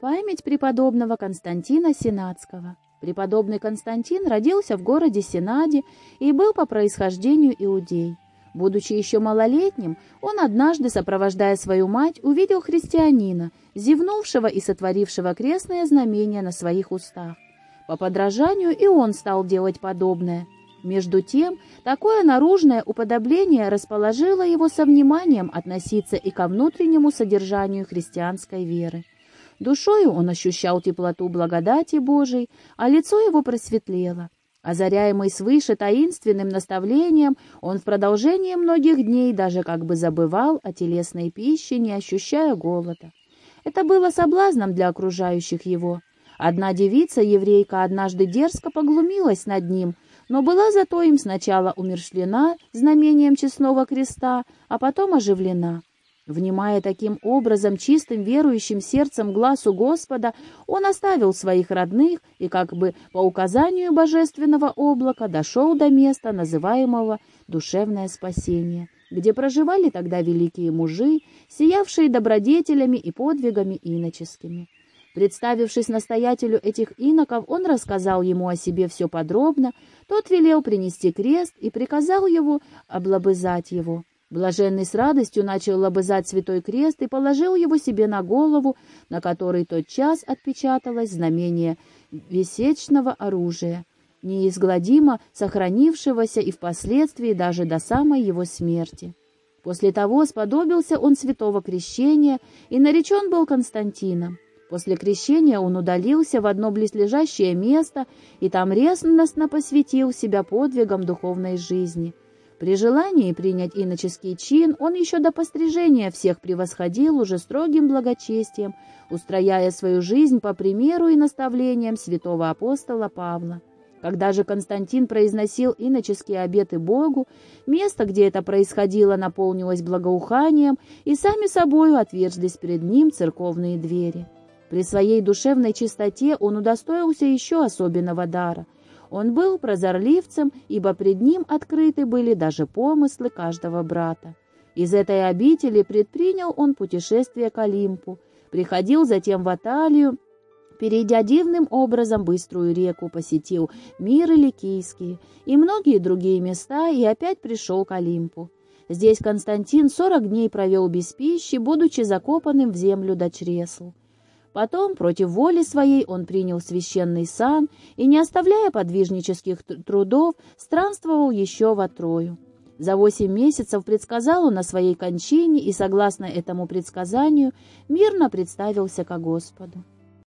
Память преподобного Константина Сенадского. Преподобный Константин родился в городе Сенаде и был по происхождению иудей. Будучи еще малолетним, он однажды, сопровождая свою мать, увидел христианина, зевнувшего и сотворившего крестное знамение на своих устах. По подражанию и он стал делать подобное. Между тем, такое наружное уподобление расположило его со вниманием относиться и ко внутреннему содержанию христианской веры. Душою он ощущал теплоту благодати Божией, а лицо его просветлело. Озаряемый свыше таинственным наставлением, он в продолжение многих дней даже как бы забывал о телесной пище, не ощущая голода. Это было соблазном для окружающих его. Одна девица-еврейка однажды дерзко поглумилась над ним, но была зато им сначала умершлена знамением честного креста, а потом оживлена. Внимая таким образом чистым верующим сердцем глазу Господа, он оставил своих родных и как бы по указанию божественного облака дошел до места, называемого «душевное спасение», где проживали тогда великие мужи, сиявшие добродетелями и подвигами иноческими. Представившись настоятелю этих иноков, он рассказал ему о себе все подробно, тот велел принести крест и приказал его облобызать его. Блаженный с радостью начал лобызать святой крест и положил его себе на голову, на которой тот час отпечаталось знамение висечного оружия, неизгладимо сохранившегося и впоследствии даже до самой его смерти. После того сподобился он святого крещения и наречен был Константином. После крещения он удалился в одно близлежащее место и там ревностно посвятил себя подвигам духовной жизни — при желании принять иноческий чин он еще до пострижения всех превосходил уже строгим благочестием, устрояя свою жизнь по примеру и наставлениям святого апостола Павла. Когда же Константин произносил иноческие обеты Богу, место, где это происходило, наполнилось благоуханием, и сами собою отверзлись перед ним церковные двери. При своей душевной чистоте он удостоился еще особенного дара — он был прозорливцем, ибо пред ним открыты были даже помыслы каждого брата. Из этой обители предпринял он путешествие к Олимпу, приходил затем в Аталию, перейдя дивным образом быструю реку, посетил мир Ликийские и многие другие места и опять пришел к Олимпу. Здесь Константин сорок дней провел без пищи, будучи закопанным в землю до чресл. Потом, против воли своей, он принял священный сан и, не оставляя подвижнических трудов, странствовал еще в Отрою. За восемь месяцев предсказал он о своей кончине и, согласно этому предсказанию, мирно представился ко Господу.